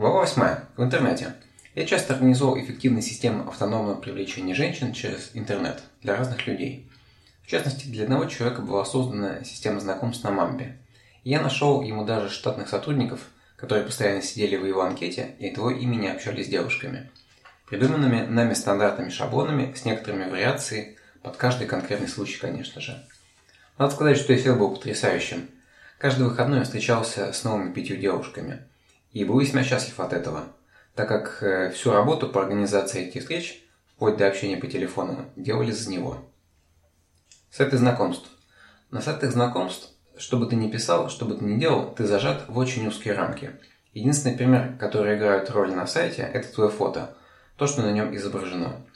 Глава 8. В интернете. Я часто организовал эффективные системы автономного привлечения женщин через интернет для разных людей. В частности, для одного человека была создана система знакомств на Мамбе. Я нашел ему даже штатных сотрудников, которые постоянно сидели в его анкете и от его имени общались с девушками. Придуманными нами стандартными шаблонами с некоторыми вариацией под каждый конкретный случай, конечно же. Надо сказать, что эфир был потрясающим. Каждый выходной я встречался с новыми пятью девушками. И был весьма счастлив от этого, так как э, всю работу по организации этих встреч, вплоть до общения по телефону, делали за него. Сайты знакомств. На сайтах знакомств, что бы ты ни писал, что бы ты ни делал, ты зажат в очень узкие рамки. Единственный пример, который играет роль на сайте, это твое фото, то, что на нем изображено.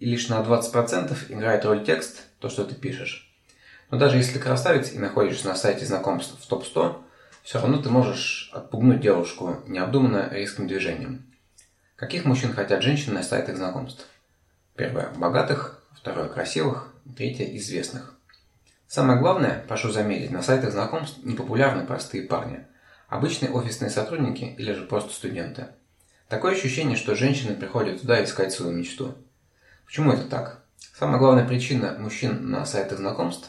И лишь на 20% играет роль текст, то, что ты пишешь. Но даже если красавец и находишься на сайте знакомств в топ-100, все равно ты можешь отпугнуть девушку необдуманно резким движением. Каких мужчин хотят женщины на сайтах знакомств? Первое – богатых, второе – красивых, третье – известных. Самое главное, прошу заметить, на сайтах знакомств не популярны простые парни. Обычные офисные сотрудники или же просто студенты. Такое ощущение, что женщины приходят туда искать свою мечту. Почему это так? Самая главная причина мужчин на сайтах знакомств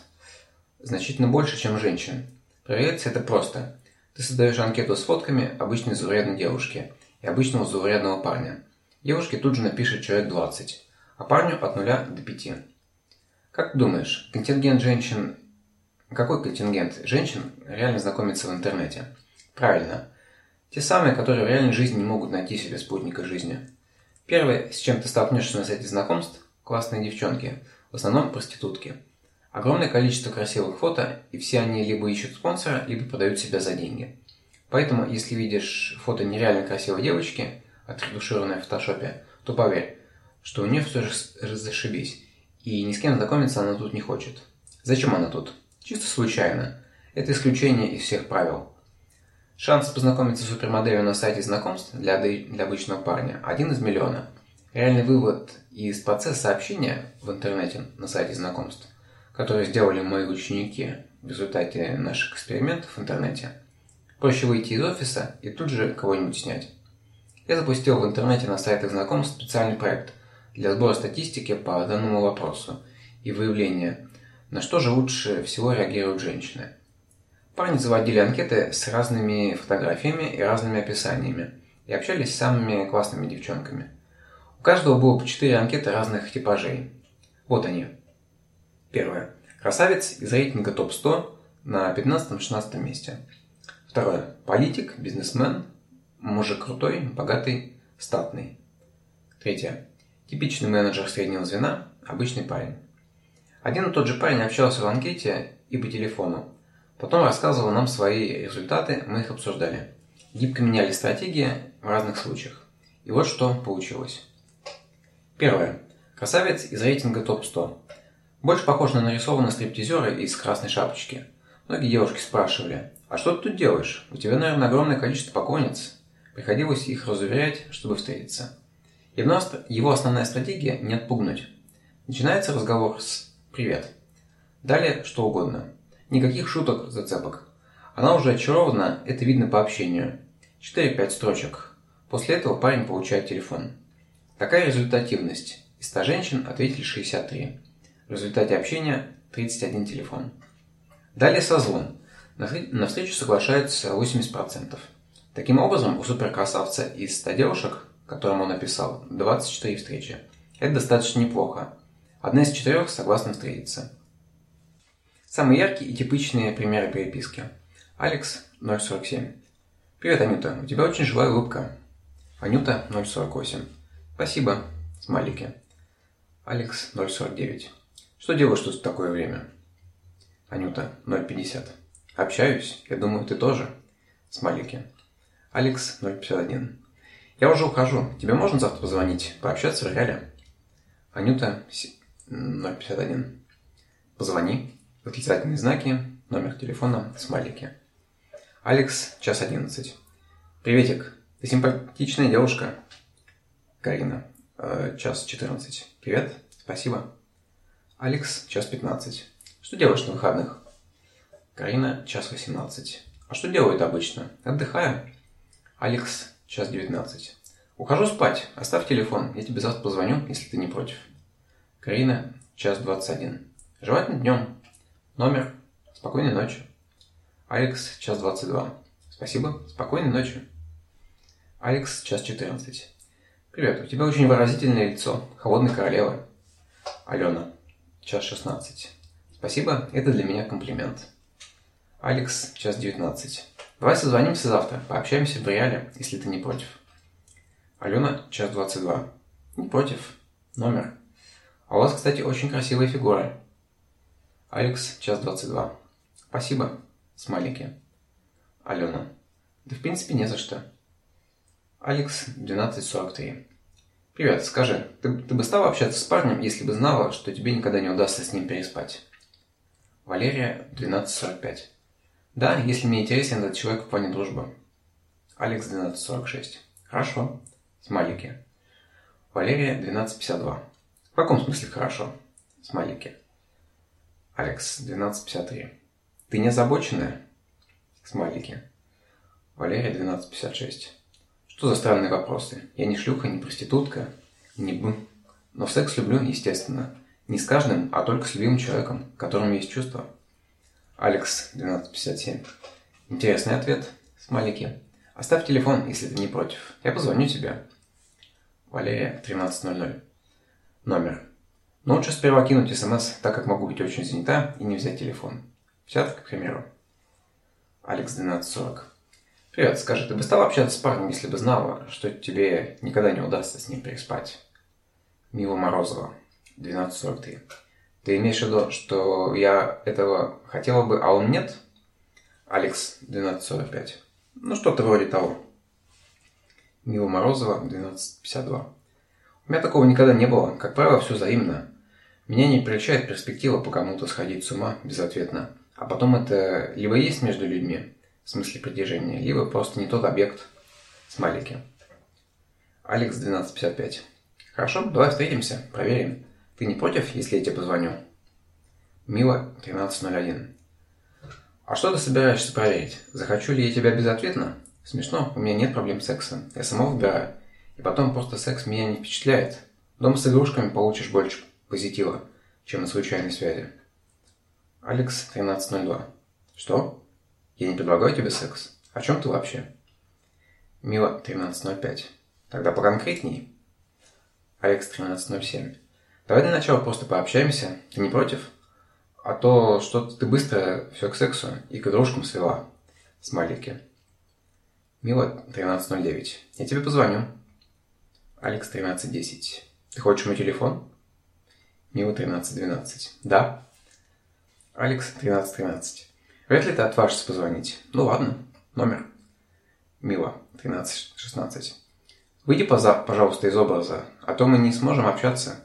значительно больше, чем женщин. Проверяется это просто. Ты создаешь анкету с фотками обычной заурядной девушки и обычного заурядного парня. Девушке тут же напишет человек 20, а парню от 0 до 5. Как думаешь, контингент женщин... Какой контингент женщин реально знакомится в интернете? Правильно. Те самые, которые в реальной жизни не могут найти себе спутника жизни. Первое, с чем ты столкнешься на сайте знакомств – классные девчонки, в основном проститутки – Огромное количество красивых фото, и все они либо ищут спонсора, либо продают себя за деньги. Поэтому, если видишь фото нереально красивой девочки, отредушированной в фотошопе, то поверь, что у нее все же зашибись, и ни с кем знакомиться она тут не хочет. Зачем она тут? Чисто случайно. Это исключение из всех правил. Шанс познакомиться с супермоделью на сайте знакомств для, для обычного парня – один из миллиона. Реальный вывод из процесса общения в интернете на сайте знакомств – которые сделали мои ученики в результате наших экспериментов в интернете. Проще выйти из офиса и тут же кого-нибудь снять. Я запустил в интернете на сайтах знакомств специальный проект для сбора статистики по данному вопросу и выявления, на что же лучше всего реагируют женщины. Парни заводили анкеты с разными фотографиями и разными описаниями и общались с самыми классными девчонками. У каждого было по 4 анкеты разных типажей. Вот они. Первое. Красавец из рейтинга топ-100 на 15-16 месте. Второе. Политик, бизнесмен, мужик крутой, богатый, статный. Третье. Типичный менеджер среднего звена, обычный парень. Один и тот же парень общался в анкете и по телефону. Потом рассказывал нам свои результаты, мы их обсуждали. Гибко меняли стратегии в разных случаях. И вот что получилось. Первое. Красавец из рейтинга топ-100. Больше похож на нарисованного стриптизера из красной шапочки. Многие девушки спрашивали, а что ты тут делаешь? У тебя, наверное, огромное количество поклонниц. Приходилось их разуверять, чтобы встретиться. Его основная стратегия – не отпугнуть. Начинается разговор с «Привет». Далее что угодно. Никаких шуток, зацепок. Она уже очарована, это видно по общению. 4-5 строчек. После этого парень получает телефон. Такая результативность. Из 100 женщин ответили 63. В результате общения 31 телефон. Далее созвон. На встречу соглашаются 80%. Таким образом, у суперкрасавца из 100 девушек, которым он написал, 24 встречи. Это достаточно неплохо. Одна из четырех согласна встретиться. Самые яркие и типичные примеры переписки. Алекс 047. Привет, Анюта. У тебя очень живая улыбка. Анюта 048. Спасибо. Смайлики. Алекс 049. Что делаешь тут в такое время? Анюта, 050. Общаюсь. Я думаю, ты тоже. Смайлики. Алекс, 051. Я уже ухожу. Тебе можно завтра позвонить? Пообщаться в реале? Анюта, 051. Позвони. Восклицательные знаки. Номер телефона. Смайлики. Алекс, час 11. Приветик. Ты симпатичная девушка. Карина. Э, час 14. Привет. Спасибо. Алекс, час 15. Что делаешь на выходных? Карина, час 18. А что делают обычно? Отдыхаю. Алекс, час 19. Ухожу спать. Оставь телефон. Я тебе завтра позвоню, если ты не против. Карина, час 21. Желательно днем. Номер. Спокойной ночи. Алекс, час 22. Спасибо. Спокойной ночи. Алекс, час 14. Привет, у тебя очень выразительное лицо. Холодной королевы. Алена, час 16. Спасибо, это для меня комплимент. Алекс, час 19. Давай созвонимся завтра, пообщаемся в реале, если ты не против. Алена, час 22. Не против. Номер. А у вас, кстати, очень красивая фигура. Алекс, час 22. Спасибо. Смайлики. Алена. Да в принципе не за что. Алекс, 12.43. Привет, скажи, ты, ты бы стала общаться с парнем, если бы знала, что тебе никогда не удастся с ним переспать? Валерия, 12.45. Да, если мне интересен этот человек в плане дружбы. Алекс, 12.46. Хорошо. Смайлики. Валерия, 12.52. В каком смысле хорошо? Смайлики. Алекс, 12.53. Ты не озабоченная? Смайлики. Валерия, 12.56. Что за странные вопросы? Я не шлюха, не проститутка, не б... Но секс люблю, естественно. Не с каждым, а только с любимым человеком, которому есть чувства. Алекс, 12.57. Интересный ответ. Смайлики. Оставь телефон, если ты не против. Я позвоню тебе. Валерия, 13.00. Номер. Но лучше сперва кинуть смс, так как могу быть очень занята и не взять телефон. Сейчас, к примеру. Алекс, 12.40. Привет, скажи, ты бы стала общаться с парнем, если бы знала, что тебе никогда не удастся с ним переспать? Мила Морозова, 12.43. Ты имеешь в виду, что я этого хотела бы, а он нет? Алекс, 12.45. Ну, что-то вроде того. Мила Морозова, 12.52. У меня такого никогда не было. Как правило, все взаимно. Меня не прельщает перспектива по кому-то сходить с ума безответно. А потом это либо есть между людьми, в смысле притяжения, либо просто не тот объект. Смайлики. Алекс 1255. Хорошо, давай встретимся, проверим. Ты не против, если я тебе позвоню? Мила 1301. А что ты собираешься проверить? Захочу ли я тебя безответно? Смешно, у меня нет проблем с сексом. Я сама выбираю. И потом просто секс меня не впечатляет. Дома с игрушками получишь больше позитива, чем на случайной связи. Алекс 1302. Что? Я не предлагаю тебе секс. О чем ты вообще? Мила 1305. Тогда поконкретней. Алекс 1307. Давай для начала просто пообщаемся. Ты не против? А то что-то ты быстро все к сексу и к игрушкам свела. Смайлики. Мила 1309. Я тебе позвоню. Алекс 1310. Ты хочешь мой телефон? Мила 1312. Да. Алекс 1313. Вряд ли ты отважишься позвонить. Ну ладно, номер. Мила, 13-16. Выйди, пожалуйста, из образа, а то мы не сможем общаться.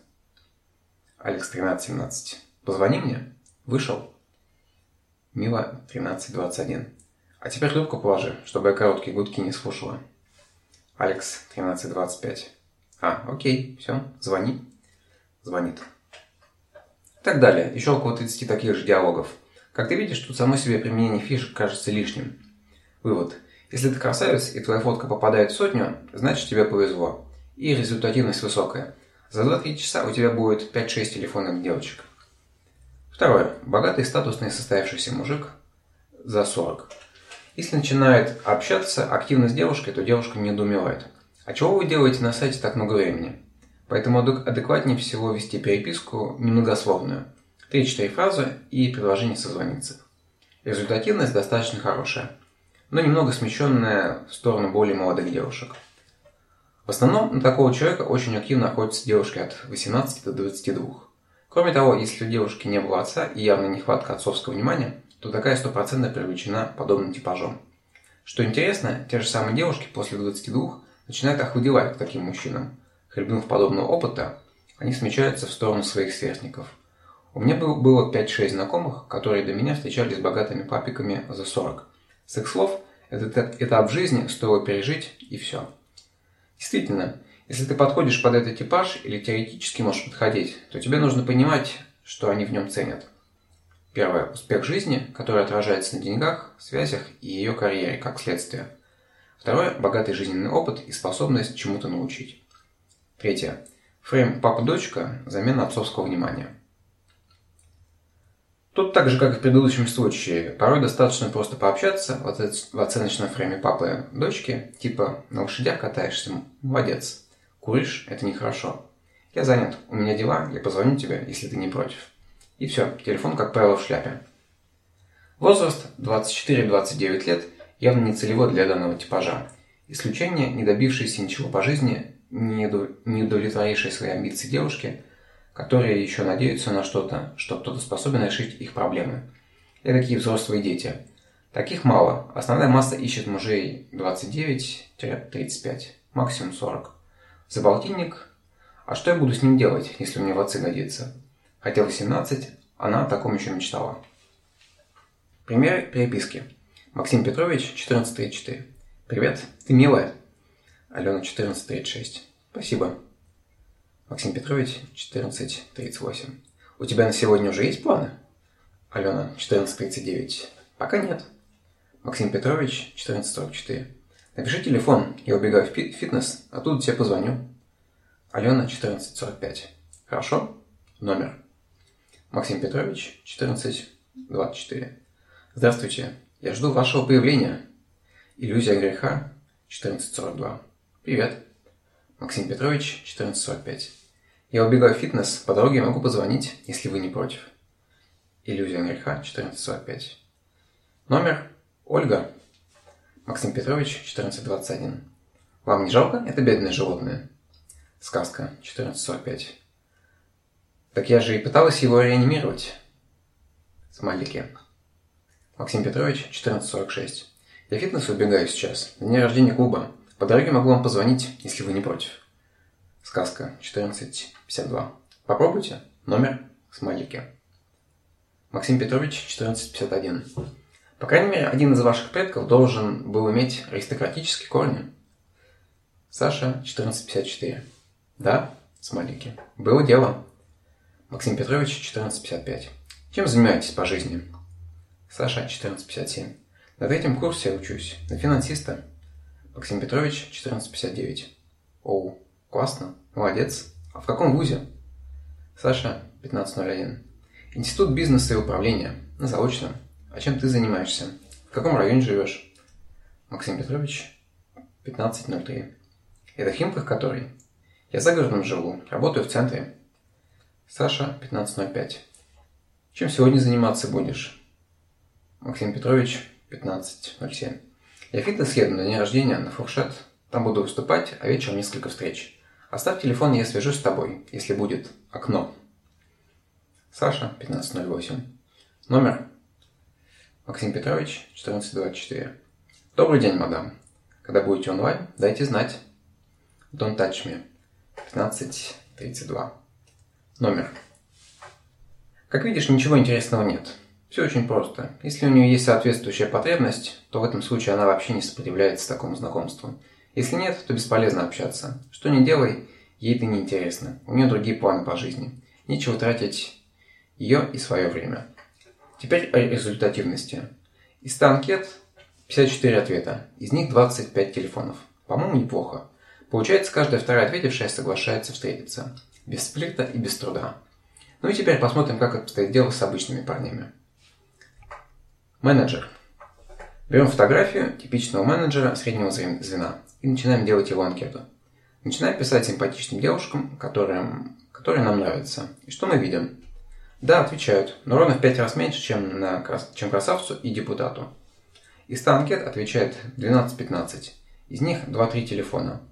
Алекс, 13-17. Позвони мне. Вышел. Мила, 13-21. А теперь трубку положи, чтобы я короткие гудки не слушала. Алекс, 13-25. А, окей, все, звони. Звонит. И так далее. Еще около 30 таких же диалогов – как ты видишь, тут само себе применение фишек кажется лишним. Вывод. Если ты красавец и твоя фотка попадает в сотню, значит тебе повезло. И результативность высокая. За 2-3 часа у тебя будет 5-6 телефонных девочек. Второе. Богатый, статусный, состоявшийся мужик за 40. Если начинает общаться активно с девушкой, то девушка не недоумевает. А чего вы делаете на сайте так много времени? Поэтому адекватнее всего вести переписку немногословную – 3-4 фразы и предложение созвониться. Результативность достаточно хорошая, но немного смещенная в сторону более молодых девушек. В основном на такого человека очень активно охотятся девушки от 18 до 22. Кроме того, если у девушки не было отца и явно нехватка отцовского внимания, то такая стопроцентно привлечена подобным типажом. Что интересно, те же самые девушки после 22 начинают охладевать к таким мужчинам. Хлебнув подобного опыта, они смещаются в сторону своих сверстников – у меня было 5-6 знакомых, которые до меня встречались с богатыми папиками за 40. С их слов, этот этап жизни стоило пережить и все. Действительно, если ты подходишь под этот типаж или теоретически можешь подходить, то тебе нужно понимать, что они в нем ценят. Первое – успех жизни, который отражается на деньгах, связях и ее карьере как следствие. Второе – богатый жизненный опыт и способность чему-то научить. Третье. Фрейм «папа-дочка» – замена отцовского внимания. Тут так же, как и в предыдущем случае, порой достаточно просто пообщаться в оценочном фрейме папы дочки, типа «на лошадях катаешься, молодец, куришь – это нехорошо». «Я занят, у меня дела, я позвоню тебе, если ты не против». И все, телефон, как правило, в шляпе. Возраст 24-29 лет явно не целевой для данного типажа. Исключение – не добившиеся ничего по жизни, не удовлетворившие свои амбиции девушки – которые еще надеются на что-то, что кто-то способен решить их проблемы. И такие взрослые дети. Таких мало. Основная масса ищет мужей 29-35, максимум 40. За полтинник. А что я буду с ним делать, если меня в отцы годится? Хотел 17, она о таком еще мечтала. Пример переписки. Максим Петрович, 14.34. Привет, ты милая. Алена, 14.36. Спасибо. Максим Петрович, 14.38. У тебя на сегодня уже есть планы? Алена, 14.39. Пока нет. Максим Петрович, 14.44. Напиши телефон, я убегаю в фитнес, а тут тебе позвоню. Алена, 14.45. Хорошо? Номер. Максим Петрович, 14.24. Здравствуйте, я жду вашего появления. Иллюзия греха, 14.42. Привет. Максим Петрович, 14.45. Я убегаю в фитнес, по дороге могу позвонить, если вы не против. Иллюзия греха, 14.45. Номер Ольга. Максим Петрович, 14.21. Вам не жалко это бедное животное? Сказка, 14.45. Так я же и пыталась его реанимировать. Смайлики. Максим Петрович, 14.46. Я фитнес убегаю сейчас. День рождения клуба. По дороге могу вам позвонить, если вы не против. Сказка 14.52. Попробуйте. Номер смайлики. Максим Петрович 14.51. По крайней мере, один из ваших предков должен был иметь аристократические корни. Саша 14.54. Да, смайлики. Было дело. Максим Петрович 14.55. Чем занимаетесь по жизни? Саша 14.57. На третьем курсе учусь. На финансиста. Максим Петрович, 1459. Оу, классно, молодец. А в каком вузе? Саша, 1501. Институт бизнеса и управления. На заочном. А чем ты занимаешься? В каком районе живешь? Максим Петрович, 1503. Это Химках который? Я за городом живу, работаю в центре. Саша, 1505. Чем сегодня заниматься будешь? Максим Петрович, 1507. Я фитнес еду на день рождения на фуршет. Там буду выступать, а вечером несколько встреч. Оставь телефон, я свяжусь с тобой, если будет окно. Саша, 1508. Номер. Максим Петрович, 1424. Добрый день, мадам. Когда будете онлайн, дайте знать. Don't touch me. 1532. Номер. Как видишь, ничего интересного нет. Все очень просто. Если у нее есть соответствующая потребность, то в этом случае она вообще не сопротивляется такому знакомству. Если нет, то бесполезно общаться. Что не делай, ей это не интересно. У нее другие планы по жизни. Нечего тратить ее и свое время. Теперь о результативности. Из 100 анкет 54 ответа. Из них 25 телефонов. По-моему, неплохо. Получается, каждая вторая ответившая соглашается встретиться. Без сплита и без труда. Ну и теперь посмотрим, как обстоит дело с обычными парнями. Менеджер. Берем фотографию типичного менеджера среднего звена и начинаем делать его анкету. Начинаем писать симпатичным девушкам, которым, которые нам нравятся. И что мы видим? Да, отвечают, но ровно в 5 раз меньше, чем, на, чем красавцу и депутату. Из 100 анкет отвечает 12-15. Из них 2-3 телефона.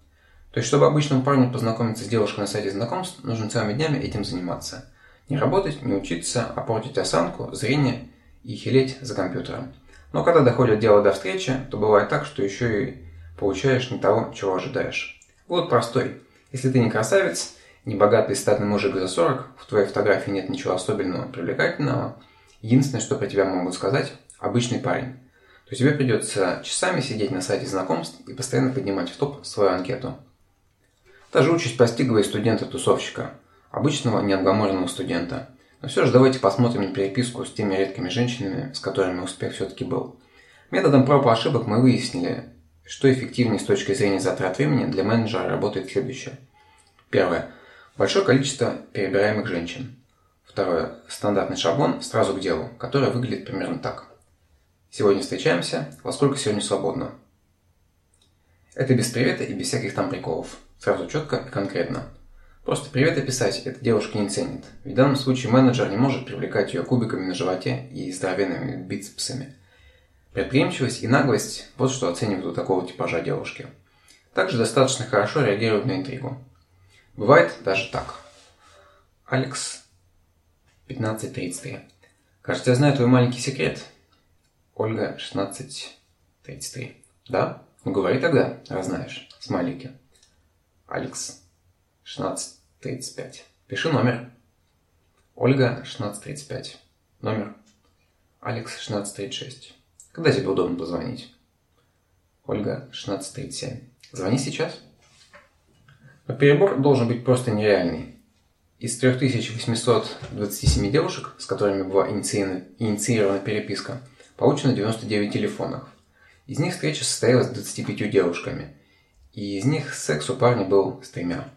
То есть, чтобы обычному парню познакомиться с девушкой на сайте знакомств, нужно целыми днями этим заниматься. Не работать, не учиться, а портить осанку, зрение и хилеть за компьютером. Но когда доходит дело до встречи, то бывает так, что еще и получаешь не того, чего ожидаешь. Вот простой. Если ты не красавец, не богатый статный мужик за 40, в твоей фотографии нет ничего особенного, привлекательного, единственное, что про тебя могут сказать, обычный парень, то тебе придется часами сидеть на сайте знакомств и постоянно поднимать в топ свою анкету. Та же участь постигла и студента-тусовщика, обычного неотгоморенного студента – но все же давайте посмотрим на переписку с теми редкими женщинами, с которыми успех все-таки был. Методом проб и ошибок мы выяснили, что эффективнее с точки зрения затрат времени для менеджера работает следующее. Первое. Большое количество перебираемых женщин. Второе. Стандартный шаблон сразу к делу, который выглядит примерно так. Сегодня встречаемся. Во сколько сегодня свободно? Это без привета и без всяких там приколов. Сразу четко и конкретно. Просто привет описать эта девушка не ценит. В данном случае менеджер не может привлекать ее кубиками на животе и здоровенными бицепсами. Предприимчивость и наглость – вот что оценивают у такого типажа девушки. Также достаточно хорошо реагируют на интригу. Бывает даже так. Алекс, 15.33. Кажется, я знаю твой маленький секрет. Ольга, 16.33. Да? Ну говори тогда, раз знаешь. Смайлики. Алекс, 16.35. Пиши номер. Ольга, 16.35. Номер. Алекс, 16.36. Когда тебе удобно позвонить? Ольга, 16.37. Звони сейчас. Но перебор должен быть просто нереальный. Из 3827 девушек, с которыми была инициирована, инициирована переписка, получено 99 телефонов. Из них встреча состоялась с 25 девушками, и из них секс у парня был с тремя.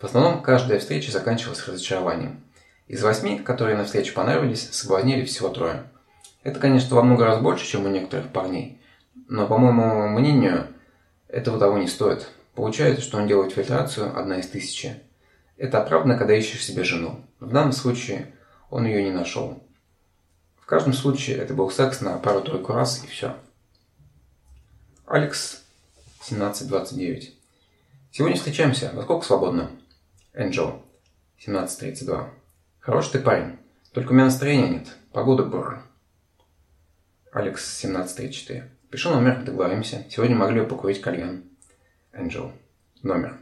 В основном каждая встреча заканчивалась разочарованием. Из восьми, которые на встречу понравились, соблазнили всего трое. Это, конечно, во много раз больше, чем у некоторых парней, но, по моему мнению, этого того не стоит. Получается, что он делает фильтрацию одна из тысячи. Это оправдано, когда ищешь себе жену. В данном случае он ее не нашел. В каждом случае это был секс на пару-тройку раз и все. Алекс, 17.29. Сегодня встречаемся. Во сколько свободно? Энджел, 17.32. Хороший ты парень. Только у меня настроения нет. Погода бур. Алекс, 17.34. Пишу номер, договоримся. Сегодня могли бы покурить кальян. Энджел. Номер.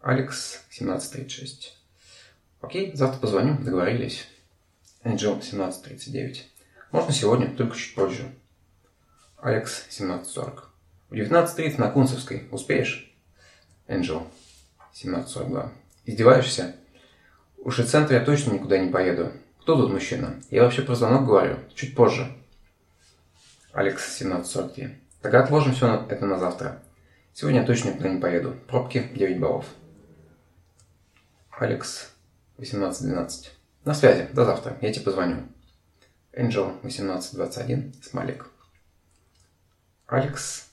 Алекс, 17.36. Окей, завтра позвоню, договорились. Энджел, 17.39. Можно сегодня, только чуть позже. Алекс, 17.40. В 19.30 на Кунцевской. Успеешь? Энджел, 17.42. Издеваешься? Уж и центр я точно никуда не поеду. Кто тут мужчина? Я вообще про звонок говорю. Чуть позже. Алекс, 17.43. Тогда отложим все это на завтра. Сегодня я точно никуда не поеду. Пробки 9 баллов. Алекс, 18.12. На связи. До завтра. Я тебе позвоню. Энджел, 18.21. Смайлик. Алекс.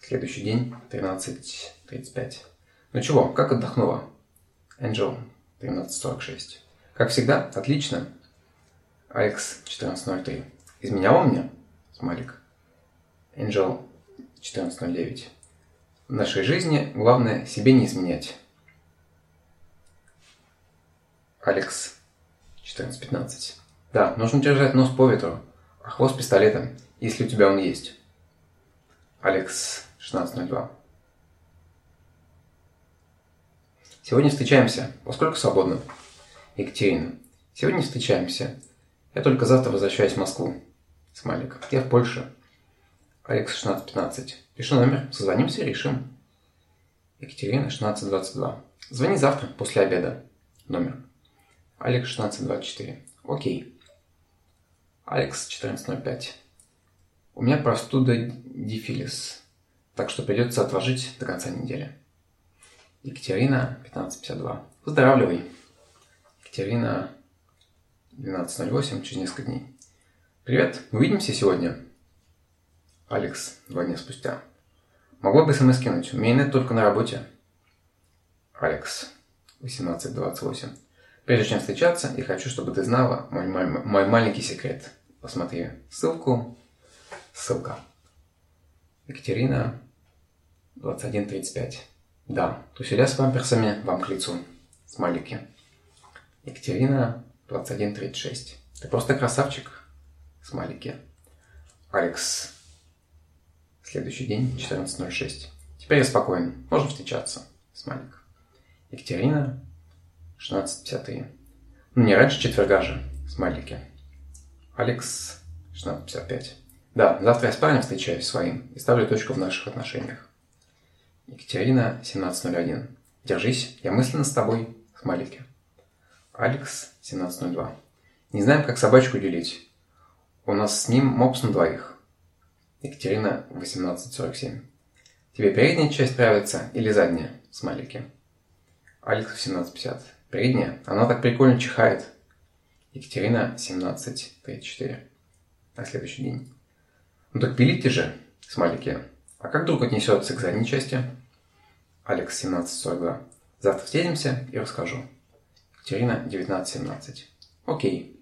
Следующий день, 13.35. Ну чего, как отдохнула? Энджел, 13.46. Как всегда, отлично. Алекс, 14.03. Изменяла мне? Смайлик. Энджел, 14.09. В нашей жизни главное себе не изменять. Алекс, 14.15. Да, нужно держать нос по ветру, а хвост пистолетом, если у тебя он есть. Алекс 16.02. Сегодня встречаемся. Поскольку свободно? Екатерина. Сегодня встречаемся. Я только завтра возвращаюсь в Москву. Смайлик. Я в Польше. Алекс 16.15. Пишу номер. Созвонимся и решим. Екатерина 16.22. Звони завтра после обеда. Номер. Алекс 16.24. Окей. Алекс 14.05. У меня простуда дифилис, так что придется отложить до конца недели. Екатерина, 15.52. Выздоравливай. Екатерина, 12.08, через несколько дней. Привет, увидимся сегодня. Алекс, два дня спустя. Могла бы смс кинуть, у меня нет только на работе. Алекс, 18.28. Прежде чем встречаться, я хочу, чтобы ты знала мой, мой, мой маленький секрет. Посмотри ссылку Ссылка. Екатерина, 21.35. Да, туселя с памперсами вам к лицу. Смайлики. Екатерина, 21.36. Ты просто красавчик. Смайлики. Алекс. Следующий день, 14.06. Теперь я спокоен. Можем встречаться. Смайлик. Екатерина, 16.53. Ну, не раньше четверга же. Смайлики. Алекс, 16.55. Да, завтра я с парнем встречаюсь своим и ставлю точку в наших отношениях. Екатерина, 17.01. Держись, я мысленно с тобой. Смайлики. Алекс, 17.02. Не знаем, как собачку делить. У нас с ним мопс на двоих. Екатерина 18.47. Тебе передняя часть нравится или задняя? Смайлики. Алекс 17.50. Передняя? Она так прикольно чихает. Екатерина 17.34. На следующий день. Ну так пилите же, смайлики. А как вдруг отнесется к задней части? Алекс 17.42. Завтра встретимся и расскажу. Екатерина 19.17. Окей.